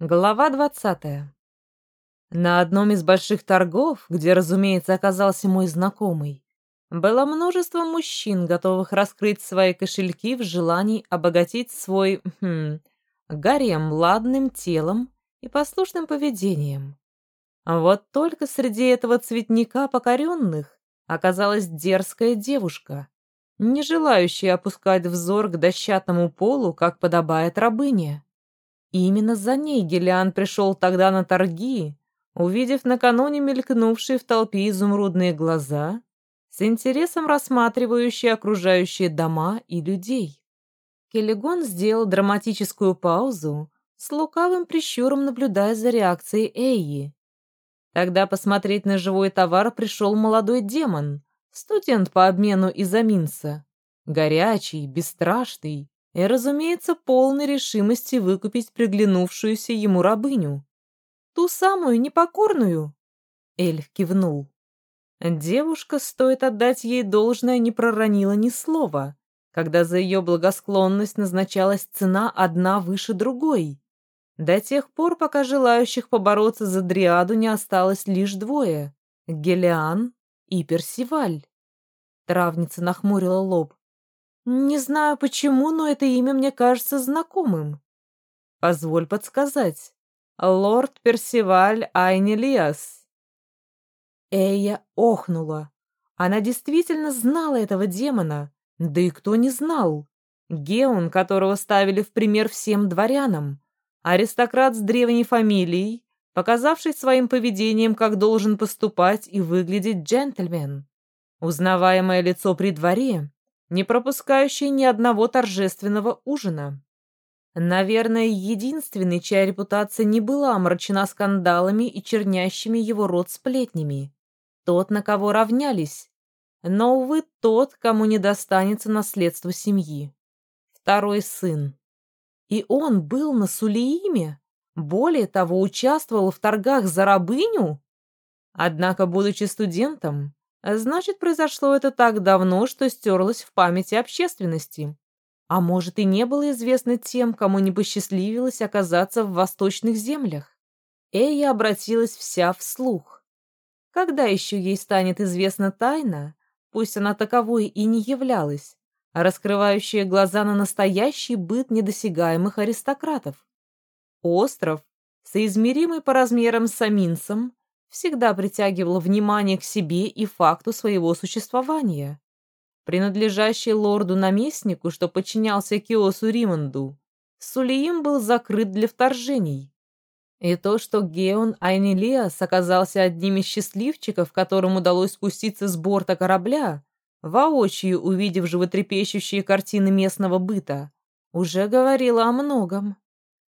Глава двадцатая. На одном из больших торгов, где, разумеется, оказался мой знакомый, было множество мужчин, готовых раскрыть свои кошельки в желании обогатить свой хм, гарем ладным телом и послушным поведением. Вот только среди этого цветника покоренных оказалась дерзкая девушка, не желающая опускать взор к дощатому полу, как подобает рабыне. И именно за ней Гелиан пришел тогда на торги, увидев накануне мелькнувшие в толпе изумрудные глаза, с интересом рассматривающие окружающие дома и людей. Келлигон сделал драматическую паузу, с лукавым прищуром наблюдая за реакцией Эйи. Тогда посмотреть на живой товар пришел молодой демон, студент по обмену из Аминса, горячий, бесстрашный, и, разумеется, полной решимости выкупить приглянувшуюся ему рабыню. Ту самую непокорную. Эльф кивнул. Девушка, стоит отдать ей должное, не проронила ни слова, когда за ее благосклонность назначалась цена одна выше другой. До тех пор, пока желающих побороться за Дриаду не осталось лишь двое — Гелиан и Персиваль. Травница нахмурила лоб. Не знаю почему, но это имя мне кажется знакомым. Позволь подсказать. Лорд Персиваль Айнелиас. Эя охнула. Она действительно знала этого демона. Да и кто не знал? Геон, которого ставили в пример всем дворянам. Аристократ с древней фамилией, показавший своим поведением, как должен поступать и выглядеть джентльмен. Узнаваемое лицо при дворе, не пропускающий ни одного торжественного ужина. Наверное, единственный, чья репутация не была омрачена скандалами и чернящими его рот сплетнями. Тот, на кого равнялись. Но, увы, тот, кому не достанется наследство семьи. Второй сын. И он был на Сулииме. Более того, участвовал в торгах за рабыню. Однако, будучи студентом, Значит, произошло это так давно, что стерлось в памяти общественности. А может, и не было известно тем, кому не посчастливилось оказаться в восточных землях. Эя обратилась вся вслух. Когда еще ей станет известна тайна, пусть она таковой и не являлась, раскрывающая глаза на настоящий быт недосягаемых аристократов? Остров, соизмеримый по размерам с Аминцем, всегда притягивал внимание к себе и факту своего существования. Принадлежащий лорду-наместнику, что подчинялся Киосу Римонду, Сулиим был закрыт для вторжений. И то, что Геон Айнелиас оказался одним из счастливчиков, которым удалось спуститься с борта корабля, воочию увидев животрепещущие картины местного быта, уже говорило о многом.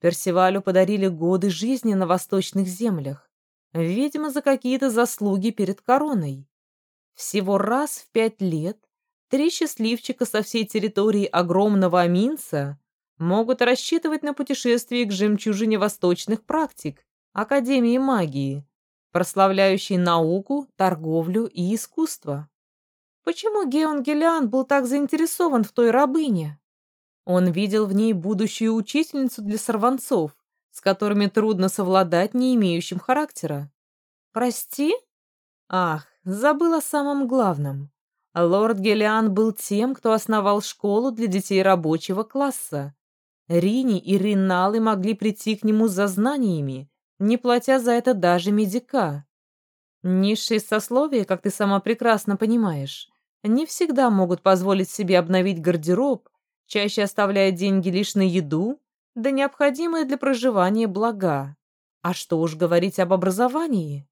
Персивалю подарили годы жизни на восточных землях. Видимо, за какие-то заслуги перед короной. Всего раз в пять лет три счастливчика со всей территории огромного Аминца могут рассчитывать на путешествие к жемчужине восточных практик, Академии магии, прославляющей науку, торговлю и искусство. Почему Геон Гелиан был так заинтересован в той рабыне? Он видел в ней будущую учительницу для сорванцов, с которыми трудно совладать не имеющим характера. Прости? Ах, забыл о самом главном. Лорд Гелиан был тем, кто основал школу для детей рабочего класса. Рини и Риналы могли прийти к нему за знаниями, не платя за это даже медика. Низшие сословия, как ты сама прекрасно понимаешь, не всегда могут позволить себе обновить гардероб, чаще оставляя деньги лишь на еду, да необходимые для проживания блага. А что уж говорить об образовании?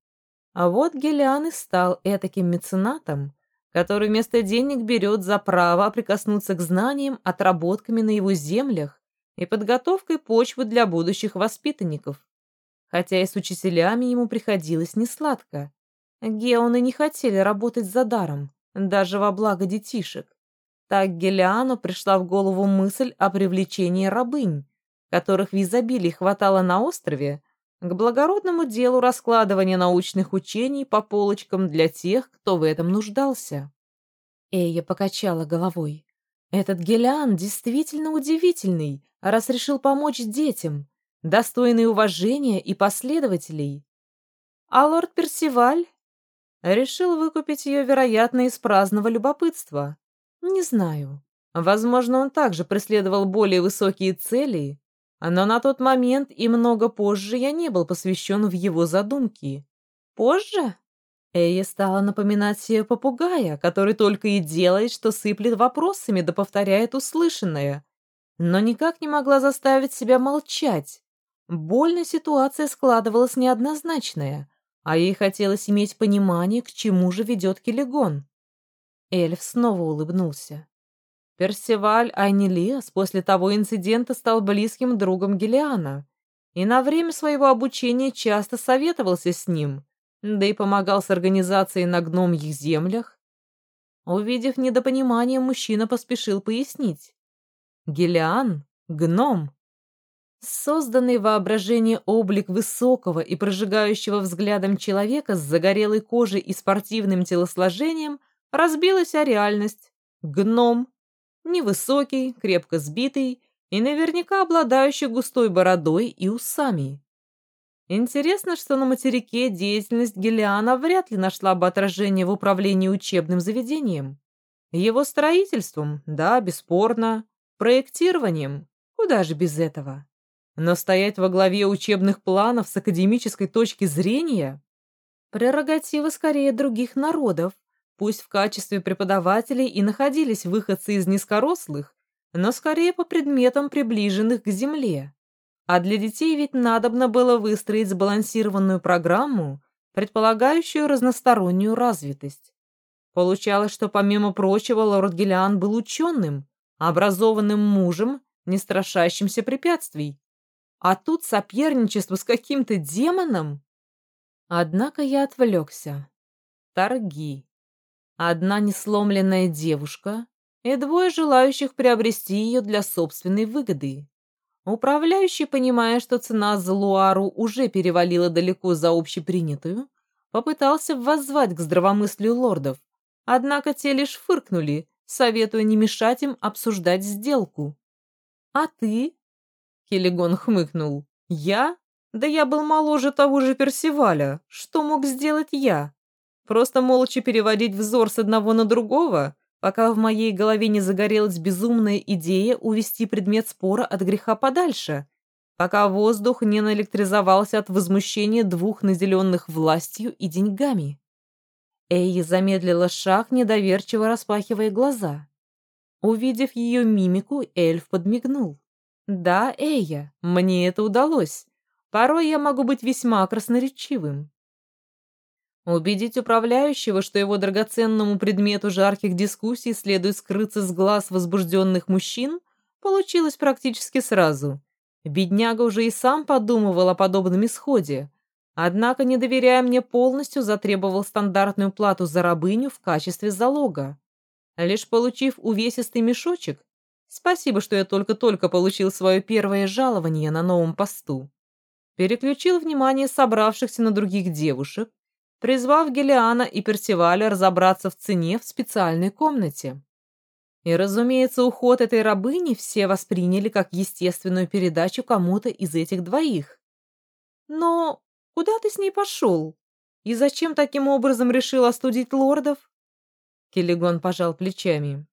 А вот Гелиан и стал этаким меценатом, который вместо денег берет за право прикоснуться к знаниям, отработками на его землях и подготовкой почвы для будущих воспитанников. Хотя и с учителями ему приходилось несладко. Геоны не хотели работать за даром, даже во благо детишек. Так Гелиану пришла в голову мысль о привлечении рабынь, которых в изобилии хватало на острове, к благородному делу раскладывания научных учений по полочкам для тех, кто в этом нуждался. Эя покачала головой. Этот Гелиан действительно удивительный, раз решил помочь детям. достойный уважения и последователей. А лорд Персиваль решил выкупить ее, вероятно, из праздного любопытства. Не знаю. Возможно, он также преследовал более высокие цели, но на тот момент и много позже я не был посвящен в его задумки. Позже? Эя стала напоминать себе попугая, который только и делает, что сыплет вопросами да повторяет услышанное, но никак не могла заставить себя молчать. Больно ситуация складывалась неоднозначная, а ей хотелось иметь понимание, к чему же ведет Келегон. Эльф снова улыбнулся. Персиваль Айнилиас после того инцидента стал близким другом Гелиана и на время своего обучения часто советовался с ним, да и помогал с организацией на гномьих землях. Увидев недопонимание, мужчина поспешил пояснить. Гелиан — гном. Созданный воображение облик высокого и прожигающего взглядом человека с загорелой кожей и спортивным телосложением разбилась о реальность. Гном. Невысокий, крепко сбитый и наверняка обладающий густой бородой и усами. Интересно, что на материке деятельность Гелиана вряд ли нашла бы отражение в управлении учебным заведением. Его строительством, да, бесспорно, проектированием, куда же без этого. Но стоять во главе учебных планов с академической точки зрения – прерогатива скорее других народов, пусть в качестве преподавателей и находились выходцы из низкорослых, но скорее по предметам, приближенных к земле. А для детей ведь надобно было выстроить сбалансированную программу, предполагающую разностороннюю развитость. Получалось, что помимо прочего лорд Гелиан был ученым, образованным мужем, не страшащимся препятствий. А тут соперничество с каким-то демоном. Однако я отвлекся. Торги. Одна несломленная девушка и двое желающих приобрести ее для собственной выгоды. Управляющий, понимая, что цена за Луару уже перевалила далеко за общепринятую, попытался воззвать к здравомыслию лордов, однако те лишь фыркнули, советуя не мешать им обсуждать сделку. «А ты?» — Хелигон хмыкнул. «Я? Да я был моложе того же Персиваля. Что мог сделать я? Просто молча переводить взор с одного на другого?» пока в моей голове не загорелась безумная идея увести предмет спора от греха подальше, пока воздух не наэлектризовался от возмущения двух наделенных властью и деньгами. Эйя замедлила шаг, недоверчиво распахивая глаза. Увидев ее мимику, эльф подмигнул. «Да, Эйя, мне это удалось. Порой я могу быть весьма красноречивым. Убедить управляющего, что его драгоценному предмету жарких дискуссий следует скрыться с глаз возбужденных мужчин, получилось практически сразу. Бедняга уже и сам подумывал о подобном исходе, однако, не доверяя мне полностью, затребовал стандартную плату за рабыню в качестве залога. Лишь получив увесистый мешочек, спасибо, что я только-только получил свое первое жалование на новом посту, переключил внимание собравшихся на других девушек, призвав Гелиана и Персиваля разобраться в цене в специальной комнате. И, разумеется, уход этой рабыни все восприняли как естественную передачу кому-то из этих двоих. Но куда ты с ней пошел? И зачем таким образом решил остудить лордов? Келлигон пожал плечами.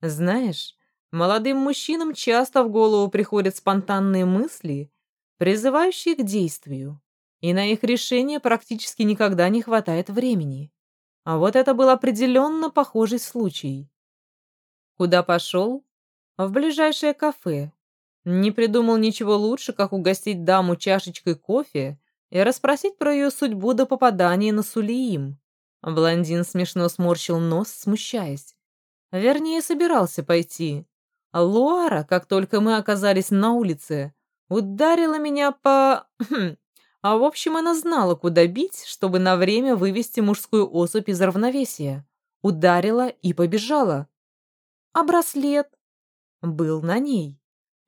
Знаешь, молодым мужчинам часто в голову приходят спонтанные мысли, призывающие к действию и на их решение практически никогда не хватает времени. А вот это был определенно похожий случай. Куда пошел? В ближайшее кафе. Не придумал ничего лучше, как угостить даму чашечкой кофе и расспросить про ее судьбу до попадания на Сулиим. Блондин смешно сморщил нос, смущаясь. Вернее, собирался пойти. Луара, как только мы оказались на улице, ударила меня по... А в общем, она знала, куда бить, чтобы на время вывести мужскую особь из равновесия. Ударила и побежала. А браслет? Был на ней.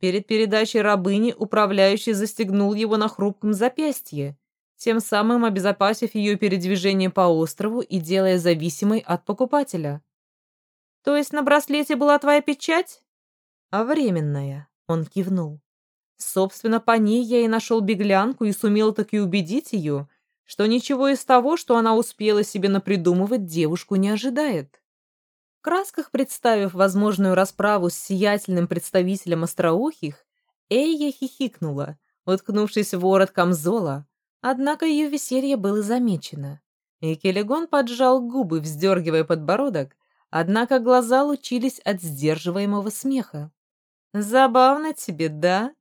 Перед передачей рабыни управляющий застегнул его на хрупком запястье, тем самым обезопасив ее передвижение по острову и делая зависимой от покупателя. «То есть на браслете была твоя печать?» «А временная», — он кивнул. Собственно, по ней я и нашел беглянку и сумел таки убедить ее, что ничего из того, что она успела себе напридумывать, девушку не ожидает. В красках представив возможную расправу с сиятельным представителем остроухих, Эйя хихикнула, уткнувшись в ворот камзола, однако ее веселье было замечено. И Келегон поджал губы, вздергивая подбородок, однако глаза лучились от сдерживаемого смеха. «Забавно тебе, да?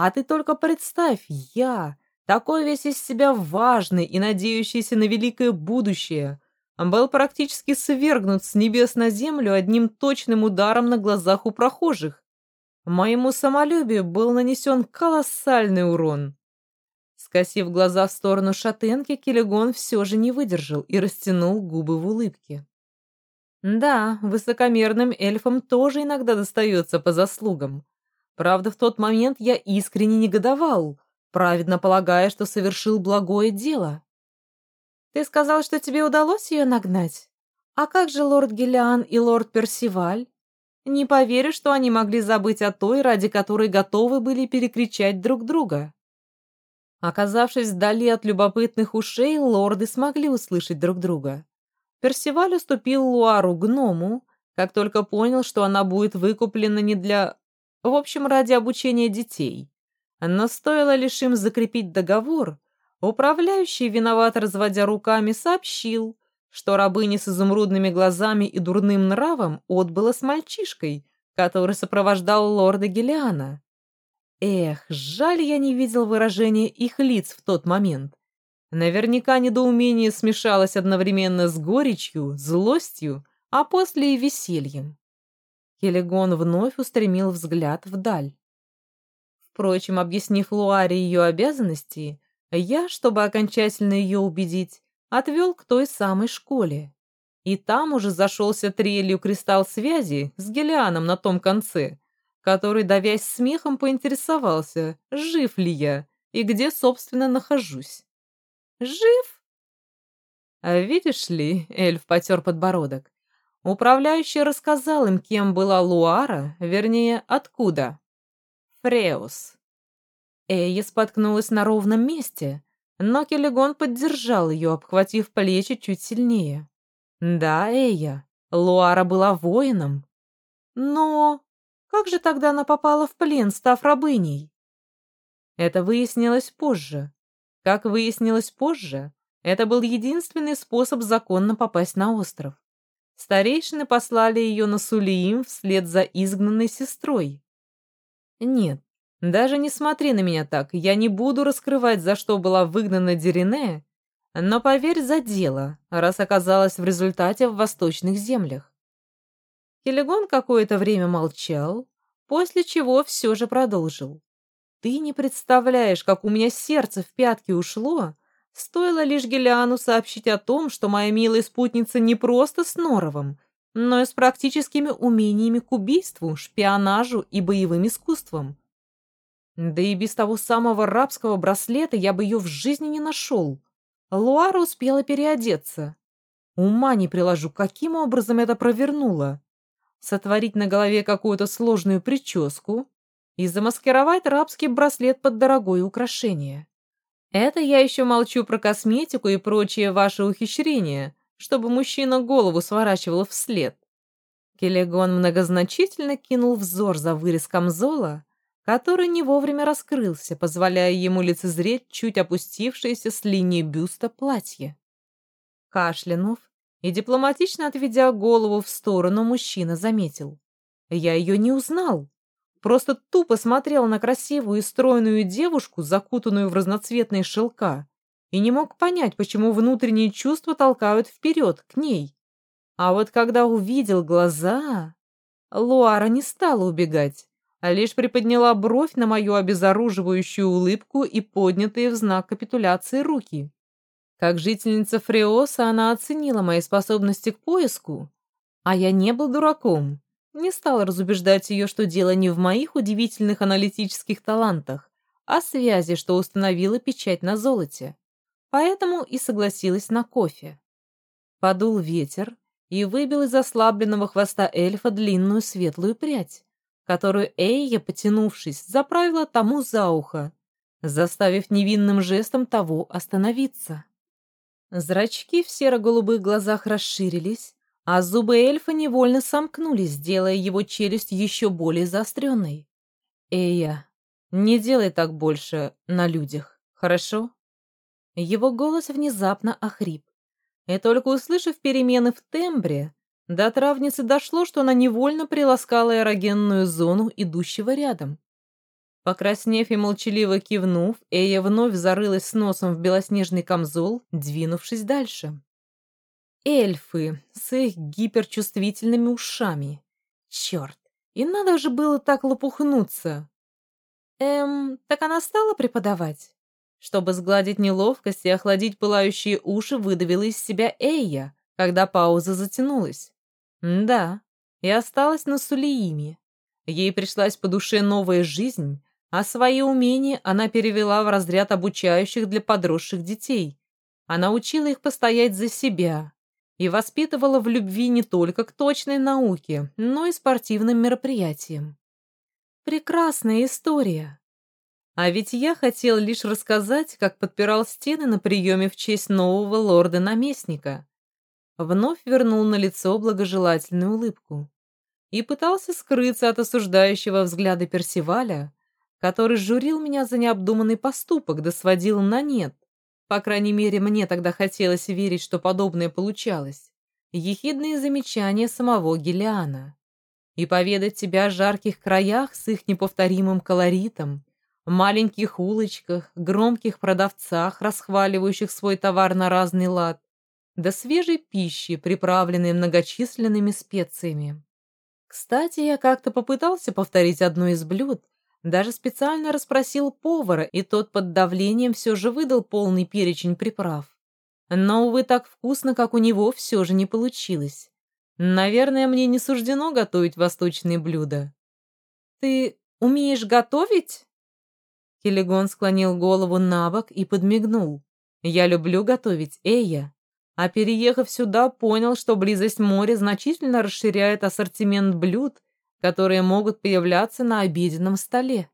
А ты только представь, я, такой весь из себя важный и надеющийся на великое будущее, был практически свергнут с небес на землю одним точным ударом на глазах у прохожих. Моему самолюбию был нанесен колоссальный урон. Скосив глаза в сторону шатенки, Келегон все же не выдержал и растянул губы в улыбке. Да, высокомерным эльфам тоже иногда достается по заслугам. Правда, в тот момент я искренне негодовал, праведно полагая, что совершил благое дело. Ты сказал, что тебе удалось ее нагнать? А как же лорд Гелиан и лорд Персиваль? Не поверю, что они могли забыть о той, ради которой готовы были перекричать друг друга. Оказавшись вдали от любопытных ушей, лорды смогли услышать друг друга. Персиваль уступил Луару гному, как только понял, что она будет выкуплена не для... В общем, ради обучения детей. Но стоило лишь им закрепить договор, управляющий, виноват разводя руками, сообщил, что рабыня с изумрудными глазами и дурным нравом отбыла с мальчишкой, который сопровождал лорда Гелиана. Эх, жаль, я не видел выражения их лиц в тот момент. Наверняка недоумение смешалось одновременно с горечью, злостью, а после и весельем. Келегон вновь устремил взгляд вдаль. Впрочем, объяснив Луаре ее обязанности, я, чтобы окончательно ее убедить, отвел к той самой школе. И там уже зашелся трелью кристалл связи с Гелианом на том конце, который, давясь смехом, поинтересовался, жив ли я и где, собственно, нахожусь. «Жив?» а «Видишь ли», — эльф потер подбородок, управляющий рассказал им, кем была Луара, вернее, откуда. Фреус. Эя споткнулась на ровном месте, но Келегон поддержал ее, обхватив плечи чуть сильнее. «Да, Эя, Луара была воином, но как же тогда она попала в плен, став рабыней? Это выяснилось позже. Как выяснилось позже, это был единственный способ законно попасть на остров. Старейшины послали ее на Сулиим вслед за изгнанной сестрой. Нет, даже не смотри на меня так, я не буду раскрывать, за что была выгнана Дерине, но поверь за дело, раз оказалась в результате в восточных землях. Келегон какое-то время молчал, после чего все же продолжил. «Ты не представляешь, как у меня сердце в пятки ушло, стоило лишь Гелиану сообщить о том, что моя милая спутница не просто с Норовом, но и с практическими умениями к убийству, шпионажу и боевым искусством. Да и без того самого рабского браслета я бы ее в жизни не нашел. Луара успела переодеться. Ума не приложу, каким образом это провернула сотворить на голове какую-то сложную прическу и замаскировать рабский браслет под дорогое украшение. Это я еще молчу про косметику и прочие ваши ухищрения, чтобы мужчина голову сворачивал вслед. Келегон многозначительно кинул взор за вырез камзола, который не вовремя раскрылся, позволяя ему лицезреть чуть опустившееся с линии бюста платье. Кашлянув, и, дипломатично отведя голову в сторону, мужчина заметил. Я ее не узнал. Просто тупо смотрел на красивую и стройную девушку, закутанную в разноцветные шелка, и не мог понять, почему внутренние чувства толкают вперед, к ней. А вот когда увидел глаза... Луара не стала убегать, а лишь приподняла бровь на мою обезоруживающую улыбку и поднятые в знак капитуляции руки. Как жительница Фреоса она оценила мои способности к поиску, а я не был дураком. Не стал разубеждать ее, что дело не в моих удивительных аналитических талантах, а связи, что установила печать на золоте. Поэтому и согласилась на кофе. Подул ветер и выбил из ослабленного хвоста эльфа длинную светлую прядь, которую Эйя, потянувшись, заправила тому за ухо, заставив невинным жестом того остановиться. Зрачки в серо-голубых глазах расширились, а зубы эльфа невольно сомкнулись, делая его челюсть еще более заостренной. «Эйя, не делай так больше на людях, хорошо?» Его голос внезапно охрип. И только услышав перемены в тембре, до травницы дошло, что она невольно приласкала эрогенную зону идущего рядом. Покраснев и молчаливо кивнув, Эя вновь зарылась с носом в белоснежный камзол, двинувшись дальше. Эльфы с их гиперчувствительными ушами. Черт, и надо же было так лопухнуться. Эм, так она стала преподавать? Чтобы сгладить неловкость и охладить пылающие уши, выдавила из себя Эйя, когда пауза затянулась. да, и осталась на Сулииме. Ей пришлась по душе новая жизнь, а свои умения она перевела в разряд обучающих для подросших детей. Она учила их постоять за себя и воспитывала в любви не только к точной науке, но и спортивным мероприятиям. Прекрасная история. А ведь я хотел лишь рассказать, как подпирал стены на приеме в честь нового лорда-наместника. Вновь вернул на лицо благожелательную улыбку и пытался скрыться от осуждающего взгляда Персиваля, который журил меня за необдуманный поступок, да на нет. По крайней мере, мне тогда хотелось верить, что подобное получалось. Ехидные замечания самого Гелиана. И поведать тебе о жарких краях с их неповторимым колоритом, маленьких улочках, громких продавцах, расхваливающих свой товар на разный лад, да свежей пищи, приправленной многочисленными специями. Кстати, я как-то попытался повторить одно из блюд, даже специально расспросил повара, и тот под давлением все же выдал полный перечень приправ. Но, увы, так вкусно, как у него, все же не получилось. Наверное, мне не суждено готовить восточные блюда. «Ты умеешь готовить?» Келегон склонил голову на бок и подмигнул. «Я люблю готовить, Эя. А переехав сюда, понял, что близость моря значительно расширяет ассортимент блюд, которые могут появляться на обеденном столе.